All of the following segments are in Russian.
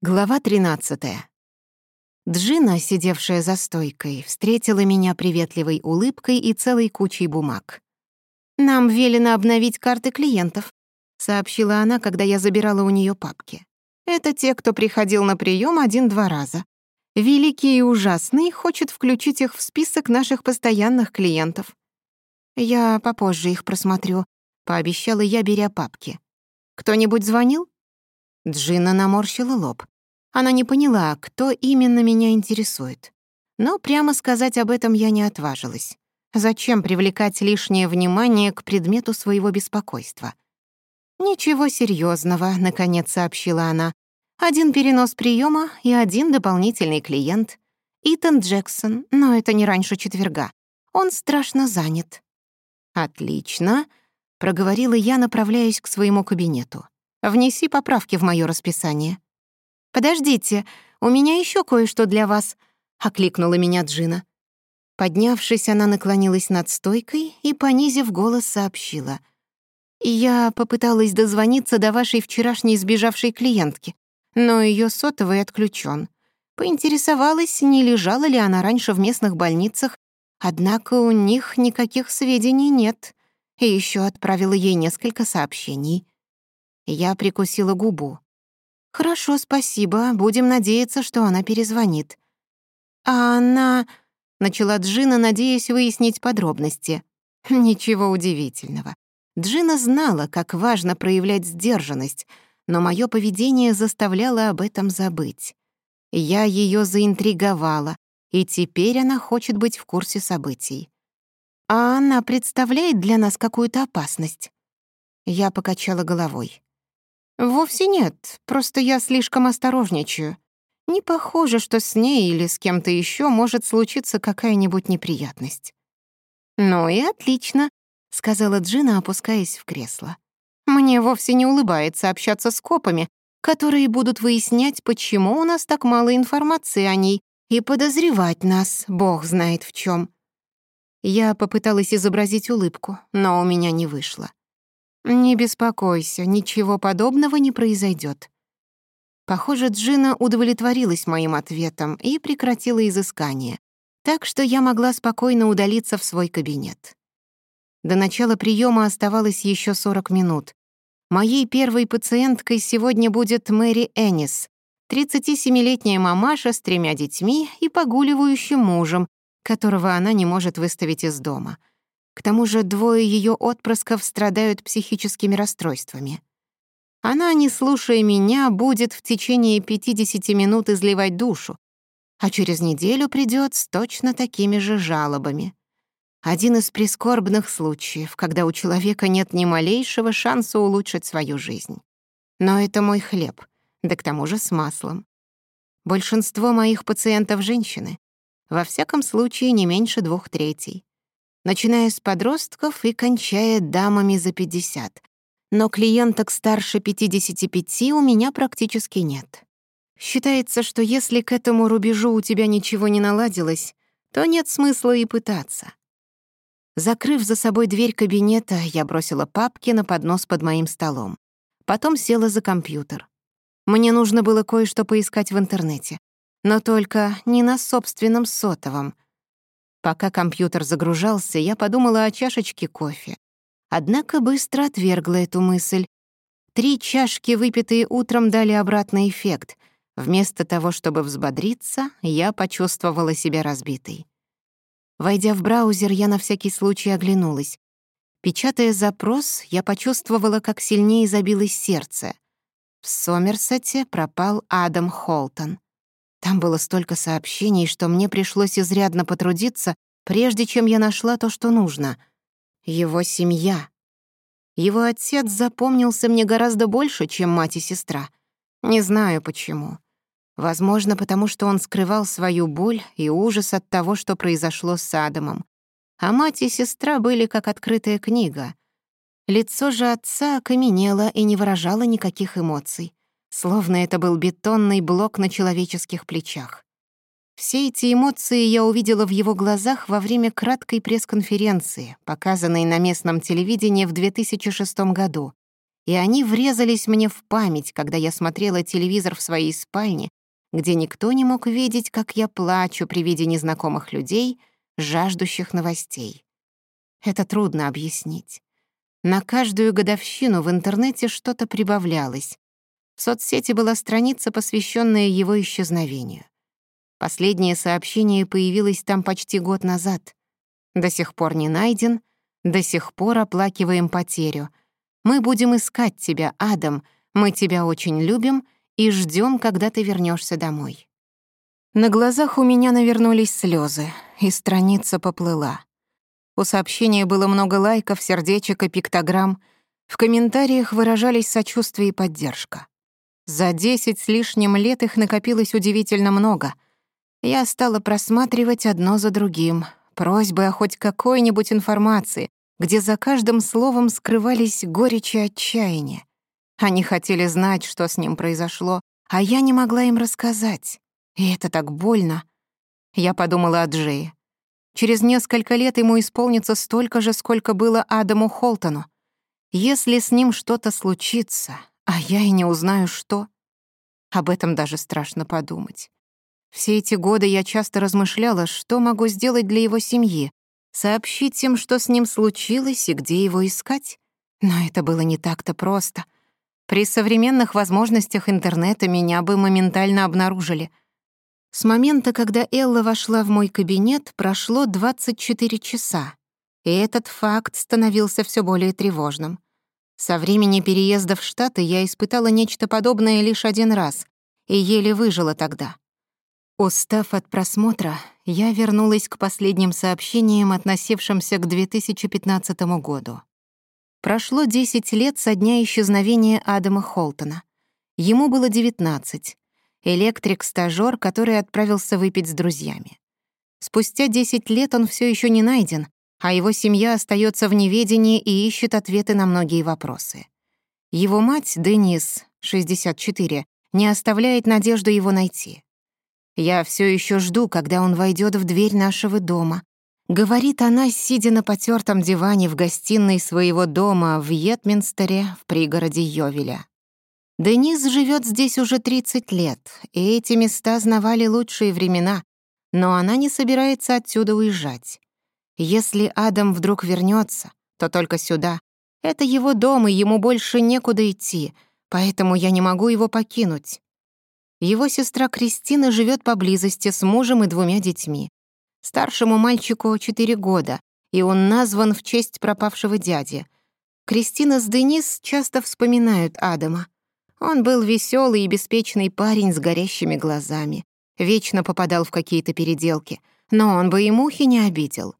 Глава 13. Джина, сидевшая за стойкой, встретила меня приветливой улыбкой и целой кучей бумаг. «Нам велено обновить карты клиентов», — сообщила она, когда я забирала у нее папки. «Это те, кто приходил на прием один-два раза. Великий и ужасный хочет включить их в список наших постоянных клиентов». «Я попозже их просмотрю», — пообещала я, беря папки. «Кто-нибудь звонил?» Джина наморщила лоб. Она не поняла, кто именно меня интересует. Но прямо сказать об этом я не отважилась. Зачем привлекать лишнее внимание к предмету своего беспокойства? «Ничего серьезного, наконец сообщила она. «Один перенос приема и один дополнительный клиент. Итан Джексон, но это не раньше четверга. Он страшно занят». «Отлично», — проговорила я, направляясь к своему кабинету внеси поправки в мое расписание». «Подождите, у меня еще кое-что для вас», — окликнула меня Джина. Поднявшись, она наклонилась над стойкой и, понизив голос, сообщила. «Я попыталась дозвониться до вашей вчерашней сбежавшей клиентки, но ее сотовый отключен. Поинтересовалась, не лежала ли она раньше в местных больницах, однако у них никаких сведений нет, и еще отправила ей несколько сообщений». Я прикусила губу. «Хорошо, спасибо. Будем надеяться, что она перезвонит». «А она...» — начала Джина, надеясь выяснить подробности. Ничего удивительного. Джина знала, как важно проявлять сдержанность, но мое поведение заставляло об этом забыть. Я ее заинтриговала, и теперь она хочет быть в курсе событий. «А она представляет для нас какую-то опасность?» Я покачала головой. «Вовсе нет, просто я слишком осторожничаю. Не похоже, что с ней или с кем-то еще может случиться какая-нибудь неприятность». «Ну и отлично», — сказала Джина, опускаясь в кресло. «Мне вовсе не улыбается общаться с копами, которые будут выяснять, почему у нас так мало информации о ней, и подозревать нас, бог знает в чем. Я попыталась изобразить улыбку, но у меня не вышло. «Не беспокойся, ничего подобного не произойдет. Похоже, Джина удовлетворилась моим ответом и прекратила изыскание, так что я могла спокойно удалиться в свой кабинет. До начала приема оставалось еще 40 минут. Моей первой пациенткой сегодня будет Мэри Энис, 37-летняя мамаша с тремя детьми и погуливающим мужем, которого она не может выставить из дома — к тому же двое ее отпрысков страдают психическими расстройствами. Она, не слушая меня, будет в течение 50 минут изливать душу, а через неделю придет с точно такими же жалобами. Один из прискорбных случаев, когда у человека нет ни малейшего шанса улучшить свою жизнь. Но это мой хлеб, да к тому же с маслом. Большинство моих пациентов — женщины. Во всяком случае, не меньше двух третей. начиная с подростков и кончая дамами за 50. Но клиенток старше 55 у меня практически нет. Считается, что если к этому рубежу у тебя ничего не наладилось, то нет смысла и пытаться. Закрыв за собой дверь кабинета, я бросила папки на поднос под моим столом. Потом села за компьютер. Мне нужно было кое-что поискать в интернете. Но только пока компьютер загружался, я подумала о чашечке кофе. Однако быстро отвергла эту мысль. Три чашки, выпитые утром, дали обратный эффект. Вместо того, чтобы взбодриться, я почувствовала себя разбитой. Войдя в браузер, я на всякий случай оглянулась. Печатая запрос, я почувствовала, как сильнее забилось сердце. В Сомерсете пропал Адам Холтон. Там было столько сообщений, что мне пришлось изрядно потрудиться, прежде чем я нашла то, что нужно. Его семья. Его отец запомнился мне гораздо больше, чем мать и сестра. Не знаю почему. Возможно, потому что он скрывал свою боль и ужас от того, что произошло с Адамом. А мать и сестра были как открытая книга. Лицо же отца окаменело и не выражало никаких эмоций Словно это был бетонный блок на человеческих плечах. Все эти эмоции я увидела в его глазах во время краткой пресс-конференции, показанной на местном телевидении в 2006 году. И они врезались мне в память, когда я смотрела телевизор в своей спальне, где никто не мог видеть, как я плачу при виде незнакомых людей, жаждущих новостей. Это трудно объяснить. На каждую годовщину в интернете что-то прибавлялось, соцсети была страница, посвященная его исчезновению. Последнее сообщение появилось там почти год назад. До сих пор не найден, до сих пор оплакиваем потерю. Мы будем искать тебя, Адам, мы тебя очень любим и ждем, когда ты вернешься домой. На глазах у меня навернулись слезы, и страница поплыла. У сообщения было много лайков, сердечек и пиктограмм. В комментариях выражались сочувствие и поддержка. За десять с лишним лет их накопилось удивительно много — я стала просматривать одно за другим, просьбы о хоть какой-нибудь информации, где за каждым словом скрывались горечь и отчаяние. Они хотели знать, что с ним произошло, а я не могла им рассказать. И это так больно. Я подумала о Джее. Через несколько лет ему исполнится столько же, сколько было Адаму Холтону. Если с ним что-то случится, а я и не узнаю, что... Об этом даже страшно подумать. Все эти годы я часто размышляла, что могу сделать для его семьи, сообщить им, что с ним случилось и где его искать. Но это было не так-то просто. При современных возможностях интернета меня бы моментально обнаружили. С момента, когда Элла вошла в мой кабинет, прошло 24 часа, и этот факт становился все более тревожным. Со времени переезда в Штаты я испытала нечто подобное лишь один раз и еле выжила тогда. Устав от просмотра, я вернулась к последним сообщениям, относившимся к 2015 году. Прошло 10 лет со дня исчезновения Адама Холтона. Ему было 19. Электрик-стажёр, который отправился выпить с друзьями. Спустя 10 лет он все еще не найден, а его семья остается в неведении и ищет ответы на многие вопросы. Его мать, Денис, 64, не оставляет надежды его найти. «Я все еще жду, когда он войдет в дверь нашего дома», — говорит она, сидя на потертом диване в гостиной своего дома в Йетминстере в пригороде Йовеля. Денис живет здесь уже 30 лет, и эти места знавали лучшие времена, но она не собирается отсюда уезжать. Если Адам вдруг вернется, то только сюда. Это его дом, и ему больше некуда идти, поэтому я не могу его покинуть. Его сестра Кристина живет поблизости с мужем и двумя детьми. Старшему мальчику четыре года, и он назван в честь пропавшего дяди. Кристина с Денис часто вспоминают Адама. Он был веселый и беспечный парень с горящими глазами. Вечно попадал в какие-то переделки, но он бы и мухи не обидел.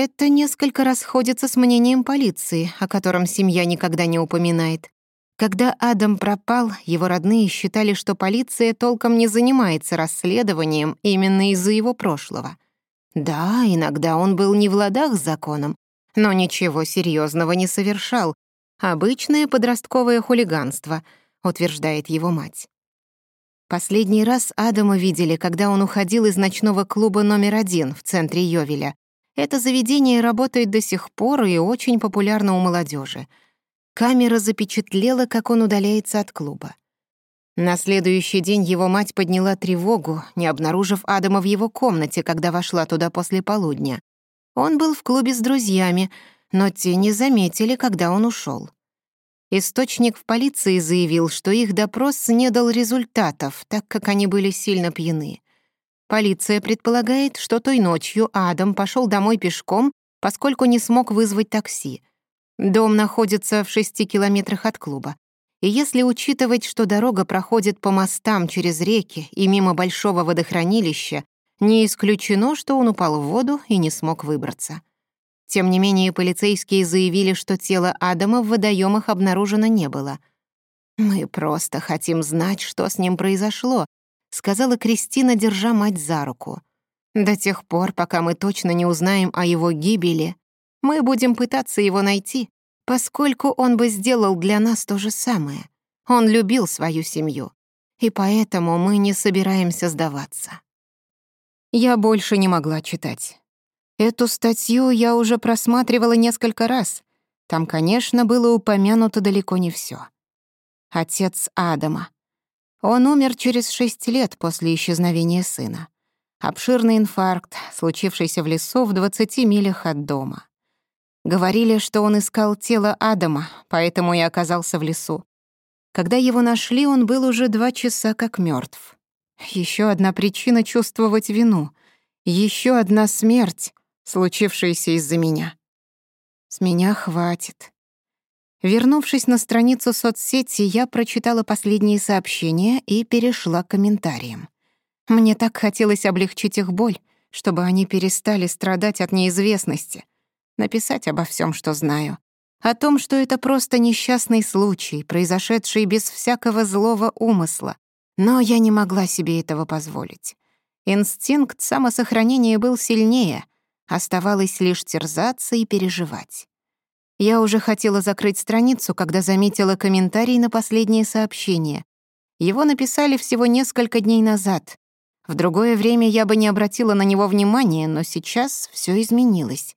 Это несколько расходится с мнением полиции, о котором семья никогда не упоминает. Когда Адам пропал, его родные считали, что полиция толком не занимается расследованием именно из-за его прошлого. Да, иногда он был не в ладах с законом, но ничего серьезного не совершал. Обычное подростковое хулиганство, утверждает его мать. Последний раз Адама видели, когда он уходил из ночного клуба номер один в центре Йовеля. Это заведение работает до сих пор и очень популярно у молодежи. Камера запечатлела, как он удаляется от клуба. На следующий день его мать подняла тревогу, не обнаружив Адама в его комнате, когда вошла туда после полудня. Он был в клубе с друзьями, но те не заметили, когда он ушел. Источник в полиции заявил, что их допрос не дал результатов, так как они были сильно пьяны. Полиция предполагает, что той ночью Адам пошел домой пешком, поскольку не смог вызвать такси. Дом находится в шести километрах от клуба. И если учитывать, что дорога проходит по мостам через реки и мимо большого водохранилища, не исключено, что он упал в воду и не смог выбраться. Тем не менее, полицейские заявили, что тело Адама в водоемах обнаружено не было. «Мы просто хотим знать, что с ним произошло», сказала Кристина, держа мать за руку. «До тех пор, пока мы точно не узнаем о его гибели, мы будем пытаться его найти, поскольку он бы сделал для нас то же самое. Он любил свою семью, и поэтому мы не собираемся сдаваться». Я больше не могла читать. Эту статью я уже просматривала несколько раз. Там, конечно, было упомянуто далеко не все. Отец Адама. Он умер через шесть лет после исчезновения сына. Обширный инфаркт, случившийся в лесу в 20 милях от дома. Говорили, что он искал тело Адама, поэтому и оказался в лесу. Когда его нашли, он был уже два часа как мертв. Еще одна причина чувствовать вину. Еще одна смерть, случившаяся из-за меня. С меня хватит. Вернувшись на страницу соцсети, я прочитала последние сообщения и перешла к комментариям. Мне так хотелось облегчить их боль, чтобы они перестали страдать от неизвестности, написать обо всем, что знаю, о том, что это просто несчастный случай, произошедший без всякого злого умысла, но я не могла себе этого позволить. Инстинкт самосохранения был сильнее, оставалось лишь терзаться и переживать. Я уже хотела закрыть страницу, когда заметила комментарий на последнее сообщение. Его написали всего несколько дней назад. В другое время я бы не обратила на него внимания, но сейчас все изменилось.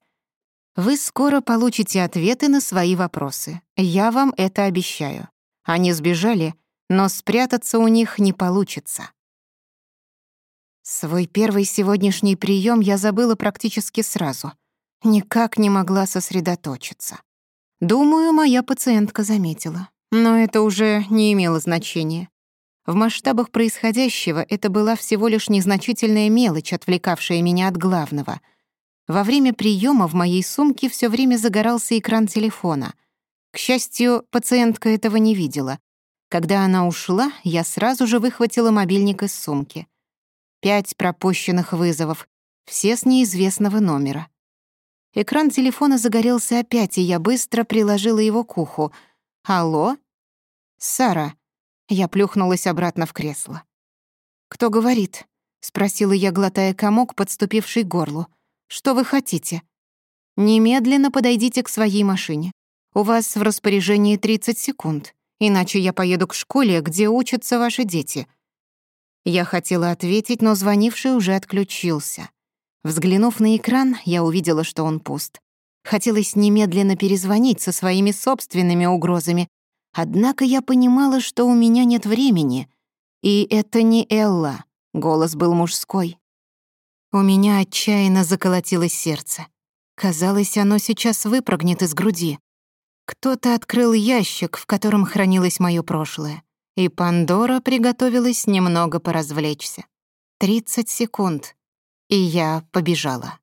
Вы скоро получите ответы на свои вопросы. Я вам это обещаю. Они сбежали, но спрятаться у них не получится. Свой первый сегодняшний прием я забыла практически сразу. Никак не могла сосредоточиться. Думаю, моя пациентка заметила. Но это уже не имело значения. В масштабах происходящего это была всего лишь незначительная мелочь, отвлекавшая меня от главного. Во время приема в моей сумке все время загорался экран телефона. К счастью, пациентка этого не видела. Когда она ушла, я сразу же выхватила мобильник из сумки. Пять пропущенных вызовов, все с неизвестного номера. Экран телефона загорелся опять, и я быстро приложила его к уху. «Алло?» «Сара». Я плюхнулась обратно в кресло. «Кто говорит?» — спросила я, глотая комок, подступивший к горлу. «Что вы хотите?» «Немедленно подойдите к своей машине. У вас в распоряжении 30 секунд, иначе я поеду к школе, где учатся ваши дети». Я хотела ответить, но звонивший уже отключился. Взглянув на экран, я увидела, что он пуст. Хотелось немедленно перезвонить со своими собственными угрозами. Однако я понимала, что у меня нет времени. И это не Элла. Голос был мужской. У меня отчаянно заколотилось сердце. Казалось, оно сейчас выпрыгнет из груди. Кто-то открыл ящик, в котором хранилось моё прошлое, и Пандора приготовилась немного поразвлечься. Тридцать секунд и я побежала.